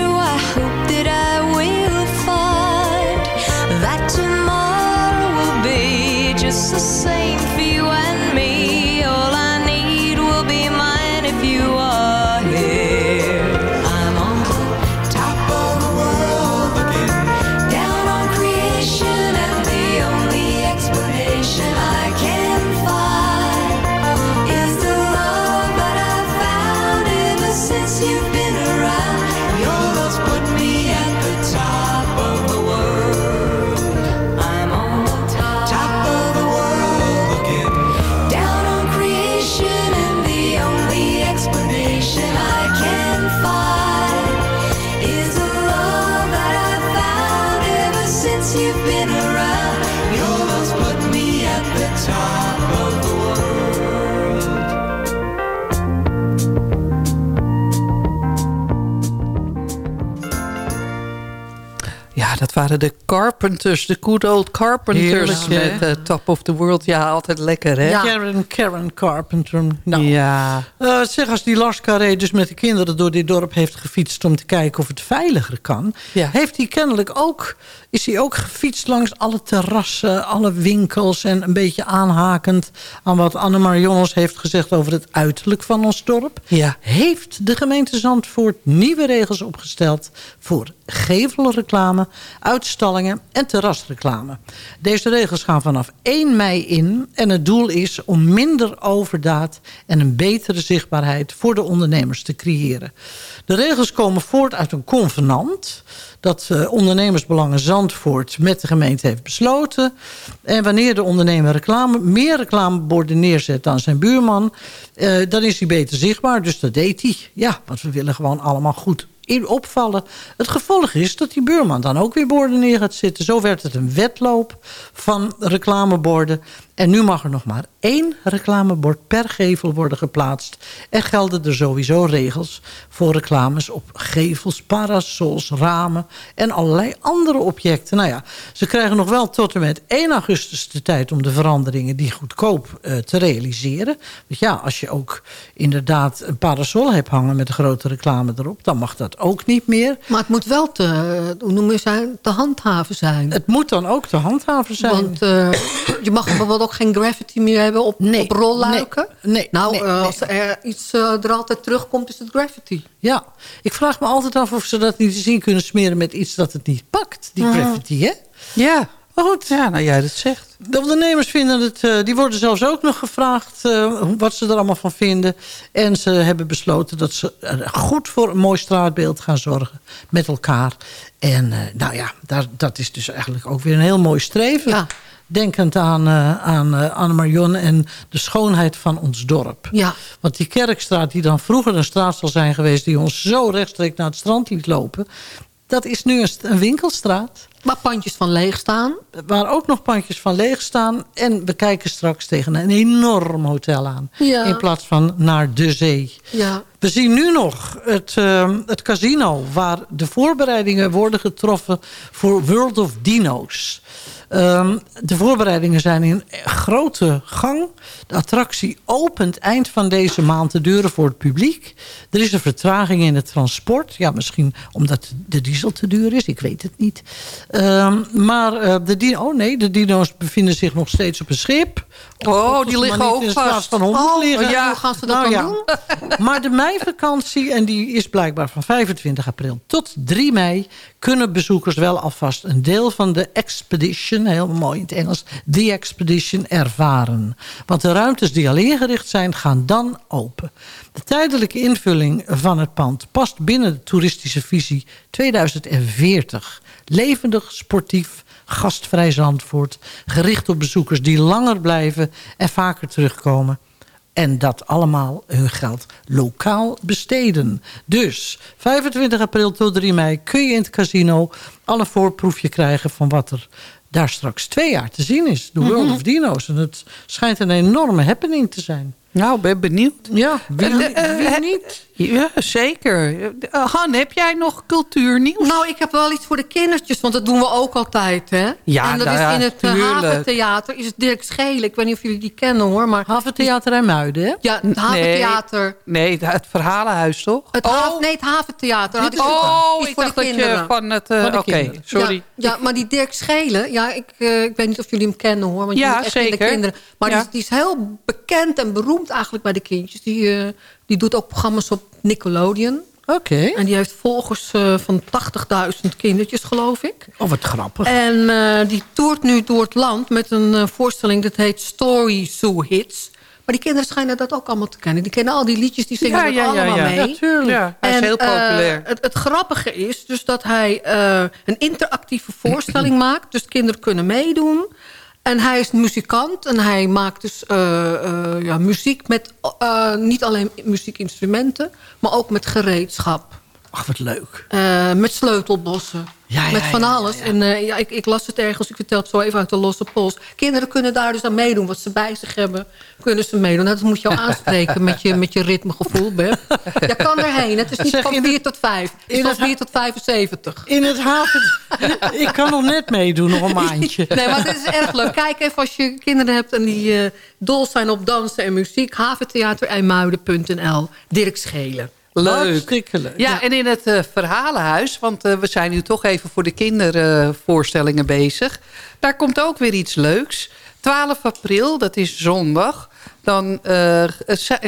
dat waren de Carpenters, de good old Carpenters Heerlijk, met eh, Top of the World. Ja, altijd lekker, hè? Karen, Karen Carpenter. Nou, Ja. Eh, zeg, als die Lars Carré dus met de kinderen door dit dorp heeft gefietst... om te kijken of het veiliger kan... Ja. heeft hij kennelijk ook, is hij ook gefietst langs alle terrassen... alle winkels en een beetje aanhakend... aan wat Annemarie Jongens heeft gezegd over het uiterlijk van ons dorp... Ja. heeft de gemeente Zandvoort nieuwe regels opgesteld... voor gevelreclame, uitstallingen en terrasreclame. Deze regels gaan vanaf 1 mei in... en het doel is om minder overdaad en een betere zichtbaarheid... voor de ondernemers te creëren. De regels komen voort uit een convenant... dat eh, ondernemersbelangen Zandvoort met de gemeente heeft besloten. En wanneer de ondernemer reclame, meer reclameborden neerzet dan zijn buurman... eh, dan is hij beter zichtbaar, dus dat deed hij. Ja, want we willen gewoon allemaal goed in opvallen. Het gevolg is dat die buurman dan ook weer borden neer gaat zitten. Zo werd het een wedloop van reclameborden. En nu mag er nog maar één reclamebord per gevel worden geplaatst. En gelden er sowieso regels voor reclames op gevels, parasols, ramen... en allerlei andere objecten. Nou ja, ze krijgen nog wel tot en met 1 augustus de tijd... om de veranderingen die goedkoop eh, te realiseren. Want ja, als je ook inderdaad een parasol hebt hangen... met een grote reclame erop, dan mag dat ook niet meer. Maar het moet wel te, hoe noem je zijn, te handhaven zijn. Het moet dan ook te handhaven zijn. Want eh, je mag bijvoorbeeld ook geen graffiti meer hebben op, Nee, op rolluiken. nee, nee, nou, nee, eh, nee. als er iets eh, er altijd terugkomt, is het graffiti. Ja, ik vraag me altijd af of ze dat niet te zien kunnen smeren... met iets dat het niet pakt, die graffiti, hè? Ja. Maar goed, ja, nou jij dat zegt. de ondernemers vinden het... eh, die worden zelfs ook nog gevraagd eh, wat ze er allemaal van vinden. En ze hebben besloten dat ze er goed voor een mooi straatbeeld gaan zorgen met elkaar. En eh, nou ja, daar, dat is dus eigenlijk ook weer een heel mooi streven. Ja. Denkend aan, eh aan Anne-Marion en de schoonheid van ons dorp. Ja. Want die Kerkstraat, die dan vroeger een straat zal zijn geweest... die ons zo rechtstreeks naar het strand liet lopen... Dat is nu een, st- een winkelstraat. Waar pandjes van leeg staan. Waar ook nog pandjes van leeg staan. En we kijken straks tegen een enorm hotel aan. Ja. In plaats van naar de zee. Ja. We zien nu nog het, eh, het casino... waar de voorbereidingen worden getroffen voor World of Dino's. Ehm, de voorbereidingen zijn in grote gang. De attractie opent eind van deze maand de deuren voor het publiek. Er is een vertraging in het transport. Ja, misschien omdat de diesel te duur is. Ik weet het niet. Ehm, maar eh, de, di- oh nee, de dino's bevinden zich nog steeds op een schip. Oh, die liggen ook vast. van Oh, liggen. ja, hoe gaan ze dat Nou dan ja. doen? Maar de meivakantie, en die is blijkbaar van 25 april tot 3 mei... kunnen bezoekers wel alvast een deel van de expedition... heel mooi in het Engels, the expedition ervaren. Want de ruimtes die al ingericht zijn, gaan dan open. De tijdelijke invulling van het pand past binnen de toeristische visie 2040. Levendig, sportief, gastvrij Zandvoort... gericht op bezoekers die langer blijven en vaker terugkomen... En dat allemaal hun geld lokaal besteden. Dus 25 april tot 3 mei kun je in het casino... alle voorproefje krijgen van wat er daar straks twee jaar te zien is. De World Mhm. of Dino's. En het schijnt een enorme happening te zijn. Nou, ben benieuwd. Ja, wie, Eh, eh, wie eh, niet? Ja, zeker. Eh, Han, heb jij nog cultuurnieuws? Nou, ik heb wel iets voor de kindertjes, want dat doen we ook altijd, hè? Ja, en dat nou is ja, in het eh, tuurlijk. Haventheater, is het Dirk Schelen. Ik weet niet of jullie die kennen, hoor. Maar Haventheater en Muiden, hè? ja, het Haventheater. Nee, het verhalenhuis toch? Het haven, nee, het Haventheater. Dat is oh, ik voor dacht dat je van het... de Oké, sorry. Ja, ja, maar die Dirk Schelen, ja, ik, ik weet niet of jullie hem kennen hoor. Want je Ja, moet echt in de zeker. kinderen. Maar Ja. die, is- die is heel bekend en beroemd eigenlijk bij de kindjes. Die, die doet ook programma's op Nickelodeon. Oké. En die heeft volgers eh, van 80.000 kindertjes, geloof ik. Oh, wat grappig. En eh, die toert nu door het land met een eh, voorstelling... dat heet Story Zoo Hits. Maar die kinderen schijnen dat ook allemaal te kennen. Die kennen al die liedjes, die zingen Ja, er ja, ja, allemaal ja. mee. Natuurlijk. Ja, hij is En, heel populair. het, het grappige is dus dat hij eh, een interactieve voorstelling maakt. Dus kinderen kunnen meedoen. En hij is muzikant en hij maakt dus eh, eh, ja, muziek met eh, niet alleen muziekinstrumenten, maar ook met gereedschap. Ach, wat leuk. Eh, met sleutelbossen. Ja, ja, met van ja, alles. En eh, ja, ik, ik las het ergens, ik vertel het zo even uit de losse pols. Kinderen kunnen daar dus aan meedoen. Wat ze bij zich hebben, kunnen ze meedoen. Nou, dat moet je al aanspreken met je, met je ritmegevoel, Beb. Je kan erheen. Het is niet Zeg, van in 4 tot 5. Het is in van het 4 tot 75. In het haven... ik kan nog net meedoen, nog een maandje. Nee, maar dit is erg leuk. Kijk even als je kinderen hebt en die eh, dol zijn op dansen en muziek. Haventheaterijmuiden.nl. Dirk Schelen. Leuk. Hartstikke leuk. Ja, en in het eh, verhalenhuis, want eh, we zijn nu toch even voor de kindervoorstellingen bezig. Daar komt ook weer iets leuks. 12 april, dat is zondag. Dan eh,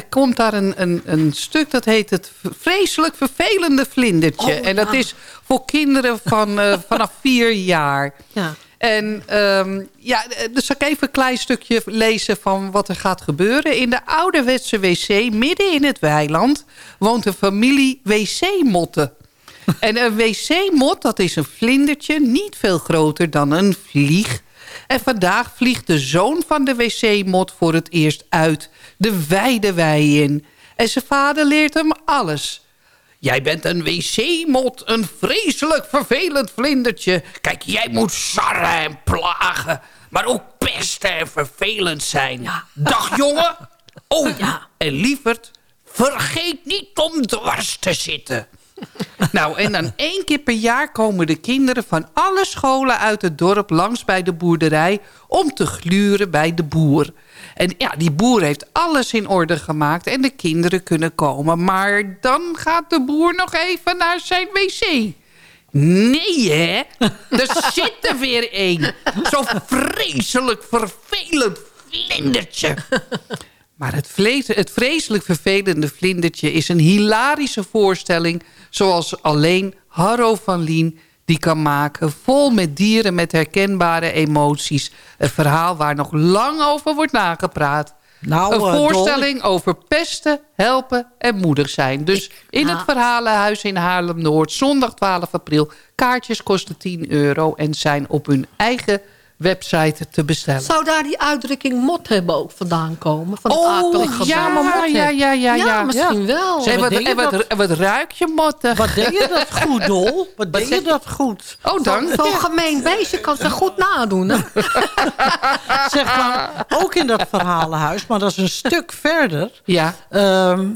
komt daar een, een, een stuk dat heet het vreselijk vervelende vlindertje. Oh, en dat ja. is voor kinderen van, eh, vanaf vier jaar. Ja. En ehm, ja, dus zal ik even een klein stukje lezen van wat er gaat gebeuren. In de ouderwetse wc, midden in het weiland, woont een familie wc-motten. En een wc-mot, dat is een vlindertje, niet veel groter dan een vlieg. En vandaag vliegt de zoon van de wc-mot voor het eerst uit de wijde wei in. En zijn vader leert hem alles. Jij bent een wc-mot, een vreselijk vervelend vlindertje. Kijk, jij moet sarren en plagen, maar ook pesten en vervelend zijn. Dag jongen. Oh, en lieverd, vergeet niet om dwars te zitten. Nou, en dan één keer per jaar komen de kinderen van alle scholen uit het dorp langs bij de boerderij om te gluren bij de boer. En ja, die boer heeft alles in orde gemaakt en de kinderen kunnen komen. Maar dan gaat de boer nog even naar zijn wc. Nee, hè? Er zit er weer één. Zo'n vreselijk vervelend vlindertje. Maar het, vlees, het vreselijk vervelende vlindertje is een hilarische voorstelling... zoals alleen Harro van Lien die kan maken. Vol met dieren met herkenbare emoties. Een verhaal waar nog lang over wordt nagepraat. Nou, een eh, voorstelling over pesten, helpen en moedig zijn. Dus in het. Verhalenhuis in Haarlem-Noord, zondag 12 april. Kaartjes kosten 10 euro en zijn op hun eigen website te bestellen. Zou daar die uitdrukking mot hebben ook vandaan komen? Van Oh, ja, mot ja, ja, ja, ja. Ja, misschien wel. En wat en wat, dat? en wat ruik je mottig. Wat deed je dat goed, Dol? Wat deed je dat goed? Oh, dank. Zo'n gemeen beestje kan ze goed nadoen. Hè? Zeg maar, ook in dat verhalenhuis, maar dat is een stuk verder... Ja. ehm,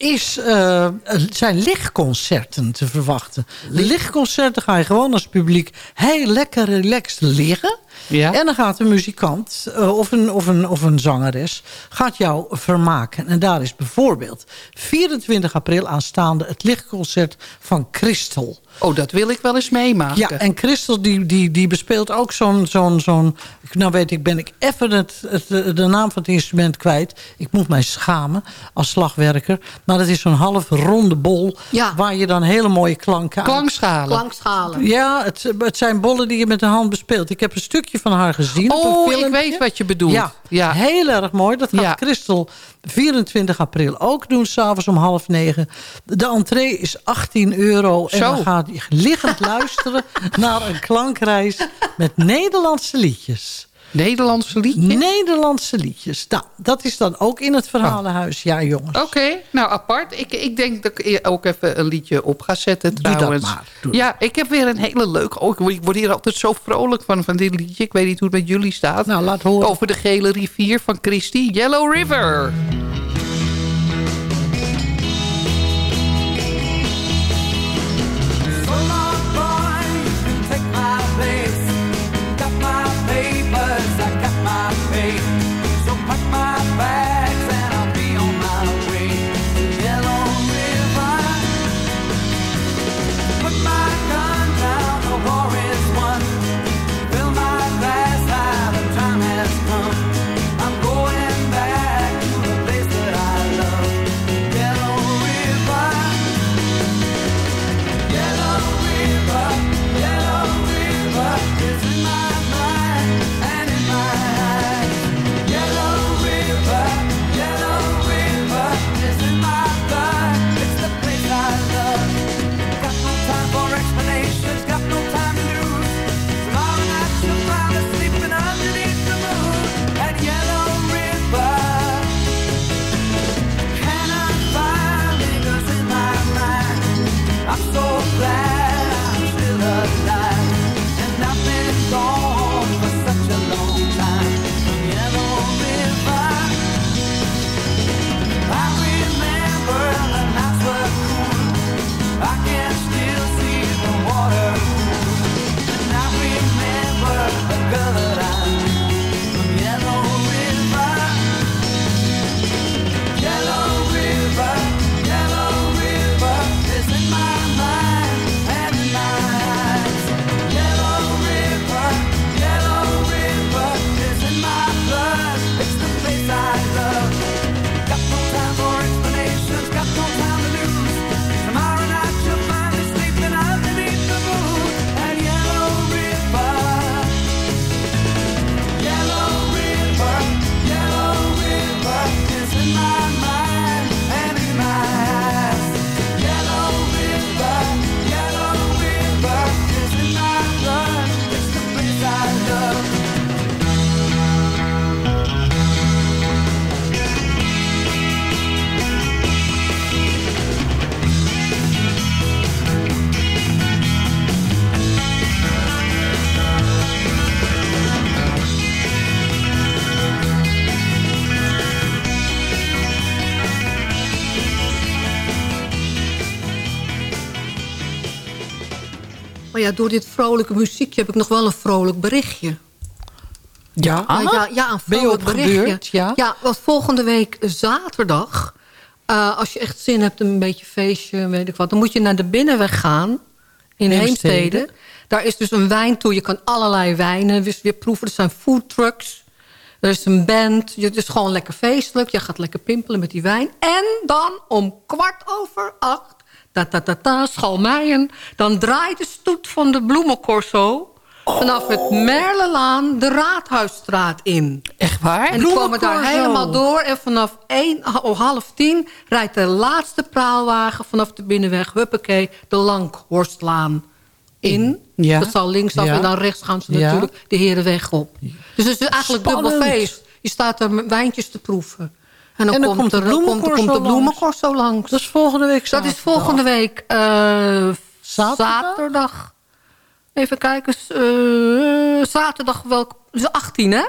is, eh, zijn lichtconcerten te verwachten. De lichtconcerten ga je gewoon als publiek heel lekker relaxed liggen. Ja. En dan gaat een muzikant eh, of, een, of, een, of een zangeres gaat jou vermaken. En daar is bijvoorbeeld 24 april aanstaande het lichtconcert van Christel. Oh, dat wil ik wel eens meemaken. Ja, en Christel die, die, die bespeelt ook zo'n... zo'n zo'n nou weet ik, ben ik even het, het, de naam van het instrument kwijt. Ik moet mij schamen als slagwerker. Maar het is zo'n half ronde bol... Ja. waar je dan hele mooie klanken aan... Klankschalen. Klankschalen. Ja, het, het zijn bollen die je met de hand bespeelt. Ik heb een stukje van haar gezien Oh, ik weet wat je bedoelt. Ja, Ja. heel erg mooi. Dat gaat Ja. Christel 24 april ook doen, s'avonds om half negen. De entree is 18 euro. En Zo. dan gaat je liggend luisteren naar een klankreis met Nederlandse liedjes. Nederlandse liedje? Nederlandse liedjes. Nou, dat is dan ook in het verhalenhuis. Ja, jongens. Oké, nou apart. Ik, ik denk dat ik ook even een liedje op ga zetten Doe dat trouwens. maar, doe ja, ik heb weer een hele leuke... Oh, ik word- hier altijd zo vrolijk van, van dit liedje. Ik weet niet hoe het met jullie staat. Nou, laat horen. Over de gele rivier van Christy. Yellow River. Door dit vrolijke muziekje heb ik nog wel een vrolijk berichtje. Ja, Ja, ja, ja, een vrolijk berichtje. Ja. ja, want volgende week zaterdag... eh, als je echt zin hebt, een beetje feestje, weet ik wat... dan moet je naar de Binnenweg gaan in Heemstede. Heemstede. Daar is dus een wijntour. Je kan allerlei wijnen weer, weer proeven. Er zijn food trucks. Er is een band. Het is gewoon lekker feestelijk. Je gaat lekker pimpelen met die wijn. En dan om kwart over acht... Ta ta ta ta, Schalmeijen. Dan draait de stoet van de bloemencorso... vanaf het Merlelaan de Raadhuisstraat in. Echt waar? En die komen daar helemaal door. En vanaf één, oh, half tien rijdt de laatste praalwagen vanaf de binnenweg. Huppakee, de Langhorstlaan in. Ja. Dat zal linksaf Ja. en dan rechts gaan ze Ja. natuurlijk de Herenweg op. Dus het is eigenlijk Spannend. dubbel feest. Je staat er met wijntjes te proeven. En dan, En dan komt, de er, komt, komt de langs. bloemencorso langs. Dat is volgende week Dat zaterdag. is volgende week eh, Zaterdag? zaterdag. Even kijken. eh, zaterdag welk? Dus 18, hè?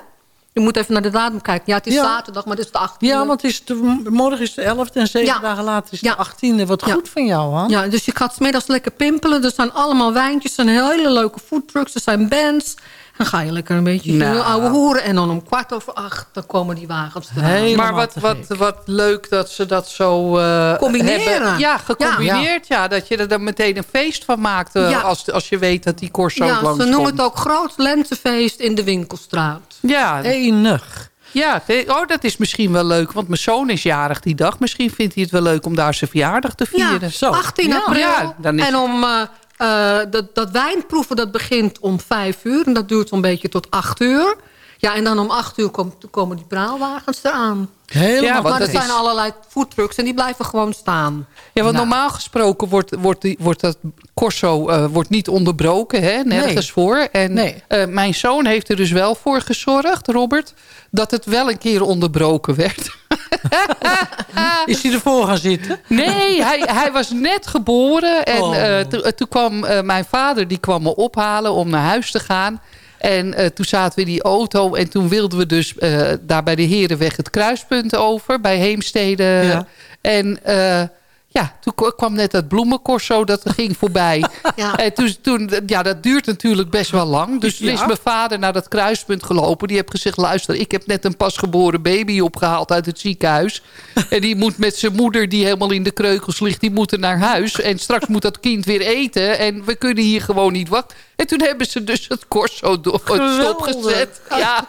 Je moet even naar de datum kijken. Ja, het is Ja. zaterdag, maar het is de 18e. Ja, want het is de, morgen is de 11e en zeven Ja. dagen later is Ja. de 18e. Wat goed van jou, Han. Ja, dus je gaat smiddags lekker pimpelen. Er zijn allemaal wijntjes. Er zijn hele leuke foodtrucks. Er zijn bands. Dan ga je lekker een beetje Nou. ouwe hoeren. En dan om kwart over acht, dan komen die wagens eraan. Maar wat, wat, wat leuk dat ze dat zo eh, Combineren. hebben. Ja, gecombineerd. Ja. dat je er dan meteen een feest van maakt. eh, Ja. als, als je weet dat die Corso ja, langs ze noemen het ook groot lentefeest in de winkelstraat. Ja, Enig. ja oh, dat is misschien wel leuk. Want mijn zoon is jarig die dag. Misschien vindt hij het wel leuk om daar zijn verjaardag te vieren. Ja, Zo. 18 Ja. april. Ja, dan is en om eh, eh, dat, dat wijnproeven dat begint om 5 uur. En dat duurt zo'n beetje tot 8 uur. Ja, en dan om 8 uur kom- komen die praalwagens eraan. Helemaal. Ja, maar er dat zijn is- allerlei foodtrucks en die blijven gewoon staan. Ja, want Nou. normaal gesproken wordt, wordt, die, wordt dat Corso eh, wordt niet onderbroken, hè? nergens Nee. voor. En Nee. eh, mijn zoon heeft er dus wel voor gezorgd, Robert... dat het wel een keer onderbroken werd. Is hij ervoor gaan zitten? Nee, hij, hij was net geboren. En Oh. eh, to- toen kwam mijn vader die kwam me ophalen om naar huis te gaan. En eh, toen zaten we in die auto. En toen wilden we dus eh, daar bij de Herenweg het kruispunt over. Bij Heemstede. Ja. En eh, ja, toen kwa- kwam net dat bloemencorso dat ging voorbij. Ja. En toen, toen, ja, dat duurt natuurlijk best wel lang. Dus toen Ja. is mijn vader naar dat kruispunt gelopen. Die heeft gezegd, luister, ik heb net een pasgeboren baby opgehaald uit het ziekenhuis. en die moet met zijn moeder, die helemaal in de kreukels ligt, die moeten naar huis. En straks moet dat kind weer eten. En we kunnen hier gewoon niet wachten. En toen hebben ze dus het corso door stopgezet. Ja.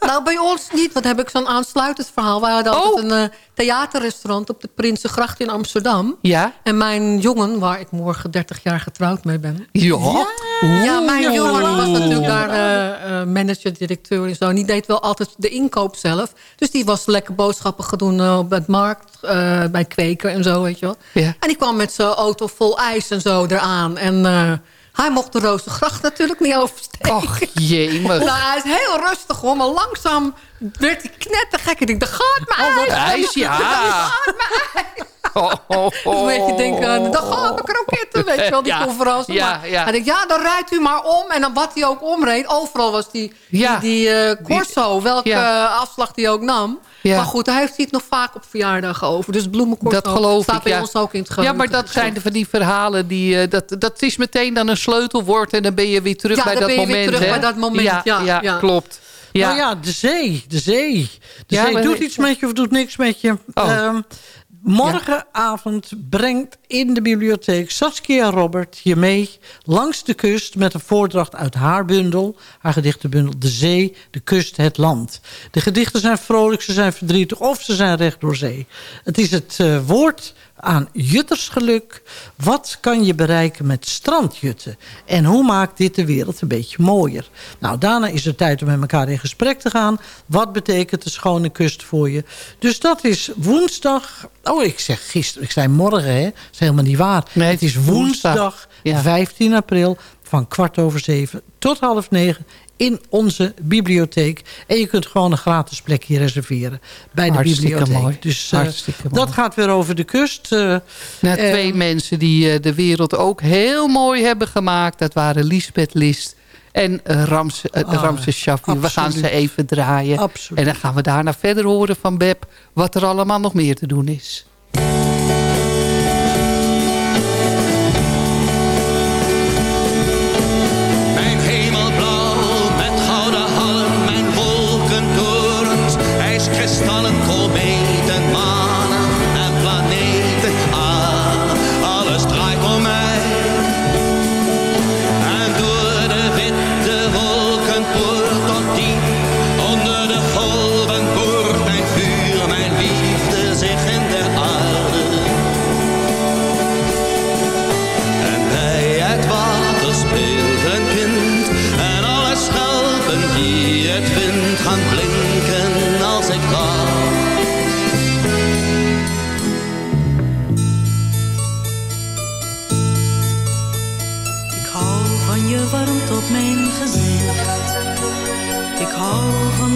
Nou, bij ons niet, want heb ik zo'n aansluitend verhaal. We hadden altijd Oh. een eh, theaterrestaurant op de Prinsengracht in Amsterdam. Ja. En mijn jongen, waar ik morgen 30 jaar getrouwd mee ben... Ja. Ja, mijn jongen was natuurlijk daar eh, eh, manager, directeur en zo. En die deed wel altijd de inkoop zelf. Dus die was lekker boodschappen eh, op het markt, eh, bij Kweker en zo, weet je wel. Ja. En die kwam met zijn auto vol ijs en zo eraan. En eh, hij mocht de Rozengracht natuurlijk niet oversteken. Och, jemig. Nou, hij is heel rustig hoor, maar langzaam werd hij knettergek. En ik dacht, gaat mijn ijs. ijs, ja. Gaat mijn ijs. Oh, oh, Dus een beetje denken aan, dan gaan we kroketten, weet je wel, die Ja, conferentie. ja, maar ja. hij denkt, ja, dan rijdt u maar om. En dan wat hij ook omreed, overal was die, Ja. die, die eh, Corso, welke eh, afslag hij ook nam. Ja. Maar goed, daar heeft hij het nog vaak op verjaardagen over. Dus bloemencorso Dat geloof staat ik, bij ja. ons ook in het Ja, geheugen. maar dat zijn van die verhalen die... eh, dat, dat is meteen dan een sleutelwoord en dan ben je weer terug Ja, bij dan dat ben je weer moment. terug hè? bij dat moment, ja, ja. klopt. Ja. Nou ja, de zee. De zee. De Ja, zee doet iets met je of doet niks met je. Oh. Ehm, morgenavond brengt in de bibliotheek Saskia Robert je mee langs de kust... met een voordracht uit haar bundel, haar gedichtenbundel... De zee, de kust, het land. De gedichten zijn vrolijk, ze zijn verdrietig of ze zijn recht door zee. Het is het eh, woord aan juttersgeluk. Wat kan je bereiken met strandjutten? En hoe maakt dit de wereld een beetje mooier? Nou, daarna is het tijd om met elkaar in gesprek te gaan. Wat betekent de schone kust voor je? Dus dat is woensdag... Oh, ik zeg gisteren, ik zei morgen, hè? Dat is helemaal niet waar. Nee, het is woensdag, Ja. 15 april van kwart over zeven tot half negen in onze bibliotheek. En je kunt gewoon een gratis plekje reserveren bij de Hartstikke bibliotheek. mooi. Dus Hartstikke mooi. dat gaat weer over de kust. Nou, twee mensen die eh, de wereld ook heel mooi hebben gemaakt. Dat waren Lisbeth List en Rams, uh, Ah, Ramses Shaffi. We gaan ze even draaien. Absoluut. En dan gaan we daarna verder horen van Beb... wat er allemaal nog meer te doen is.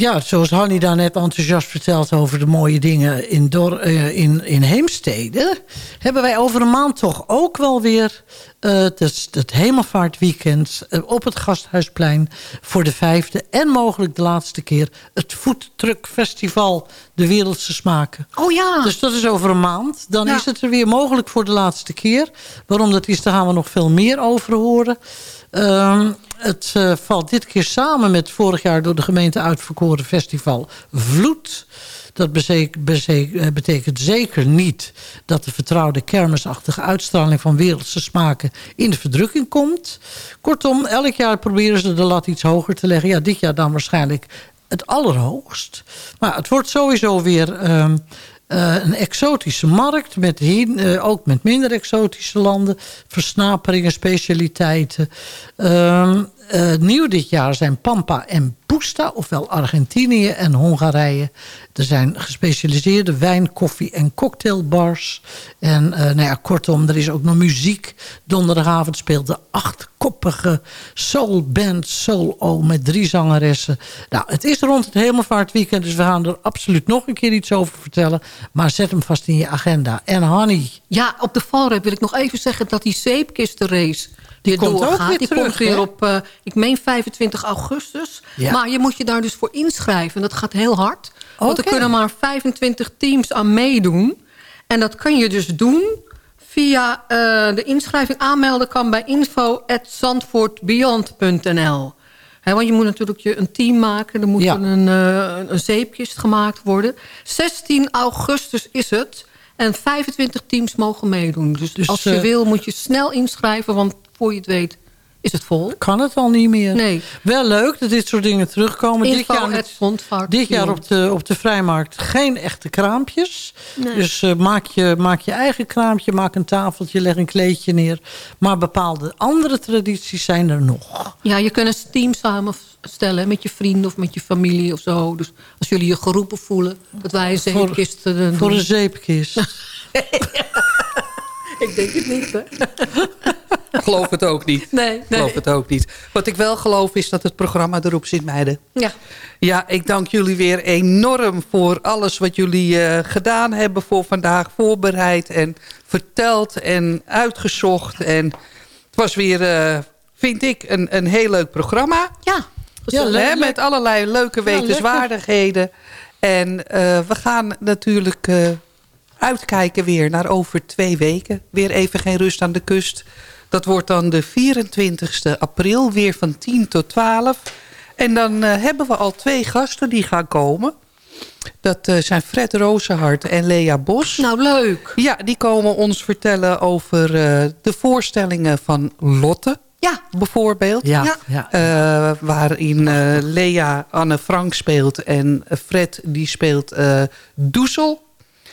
Ja, zoals Hanny daar net enthousiast vertelt over de mooie dingen in, Dor eh, in, in Heemstede... hebben wij over een maand toch ook wel weer eh, het, het Hemelvaartweekend... eh, op het Gasthuisplein voor de vijfde en mogelijk de laatste keer... het Foodtruck Festival De Wereldse Smaken. Oh ja. Dus dat is over een maand. Dan Ja. is het er weer mogelijk voor de laatste keer. Waarom dat is, daar gaan we nog veel meer over horen. Ehm, het eh, valt dit keer samen met vorig jaar door de gemeente uitverkoren festival Vloed. Dat eh, betekent zeker niet dat de vertrouwde kermisachtige uitstraling van wereldse smaken in de verdrukking komt. Kortom, elk jaar proberen ze de lat iets hoger te leggen. Ja, dit jaar dan waarschijnlijk het allerhoogst. Maar het wordt sowieso weer ehm, eh, een exotische markt. Met eh, ook met minder exotische landen. Versnaperingen, specialiteiten. Ehm, eh, nieuw dit jaar zijn Pampa en Pusta. Ofwel Argentinië en Hongarije. Er zijn gespecialiseerde wijn, koffie en cocktailbars. En eh, nou ja, kortom, er is ook nog muziek. Donderdagavond speelt de achtkoppige soulband Soul O met drie zangeressen. Nou, het is rond het Hemelvaartweekend, dus we gaan er absoluut nog een keer iets over vertellen. Maar zet hem vast in je agenda. En Hanny, Ja, op de valreep wil ik nog even zeggen dat die zeepkistenrace die komt doorgaat. weer die terug, komt weer hè? op eh, ik meen 25 augustus. Ja. Maar je moet je daar dus voor inschrijven. Dat gaat heel hard. Want er kunnen maar 25 teams aan meedoen. En dat kun je dus doen via eh, de inschrijving aanmelden... kan bij info.zandvoortbeyond.nl. Want je moet natuurlijk je een team maken. Er moet Ja. een, eh, een zeepkist gemaakt worden. 16 augustus is het. En 25 teams mogen meedoen. Dus, Dus, als je eh, wil moet je snel inschrijven. Want voor je het weet is het vol. Kan het al niet meer. Nee. Wel leuk dat dit soort dingen terugkomen. dit jaar, niet- Zandvoort dit jaar op de, op de vrijmarkt geen echte kraampjes. Nee. Dus eh, maak, je, maak je eigen kraampje, maak een tafeltje, leg een kleedje neer. Maar bepaalde andere tradities zijn er nog. Ja, je kunt een team samenstellen met je vrienden of met je familie of zo. Dus als jullie je geroepen voelen, dat wij een zeepkist eh, doen. Voor een zeepkist. Ik denk het niet, hè? Ik geloof het ook niet. Nee, Ik geloof nee. het ook niet. Wat ik wel geloof is dat het programma erop zit, meiden. Ja. Ja, ik dank jullie weer enorm voor alles wat jullie eh, gedaan hebben voor vandaag. Voorbereid en verteld en uitgezocht. En het was weer, eh, vind ik, een, een heel leuk programma. Ja, Ja, leuk, Hè, met allerlei leuke wetenswaardigheden. En eh, we gaan natuurlijk eh, uitkijken weer naar over twee weken. Weer even geen rust aan de kust. Dat wordt dan de 24 april, weer van 10 tot 12. En dan eh, hebben we al twee gasten die gaan komen. Dat eh, zijn Fred Rozenhart en Lea Bos. Nou, leuk. Ja, die komen ons vertellen over eh, de voorstellingen van Lotte. Ja. Bijvoorbeeld. Ja, Ja. waarin Lea Anne Frank speelt en Fred die speelt Doezel.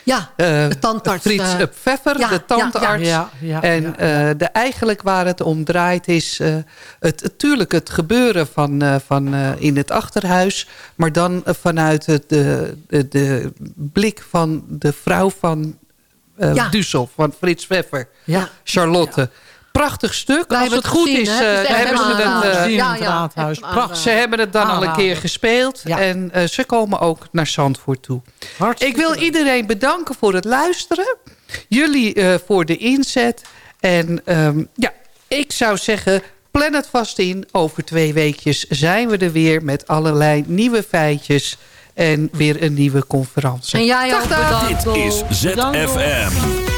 Ja, Eh, de tandarts. Frits eh, Pfeffer, ja, de tandarts. ja, ja, ja, en eh, de, eigenlijk waar het om draait is het, natuurlijk het gebeuren van, van, in het achterhuis. Maar dan vanuit de, de, de blik van de vrouw van Ja. Dussel, van Frits Pfeffer. Ja. Charlotte. Prachtig stuk. Wij Als het het goed gezien, is, hè? Het is eh, hebben ze het... eh, Gezien ja, in het Prachtig. ze hebben het dan al een keer gespeeld. Ja. En eh, ze komen ook naar Zandvoort toe. Hartstikke Ik wil iedereen bedanken voor het luisteren. Jullie eh, voor de inzet. En ehm, ja, ik zou zeggen, plan het vast in. Over twee weekjes zijn we er weer met allerlei nieuwe feitjes. En weer een nieuwe conferentie. En jij ook bedankt. Dit is ZFM.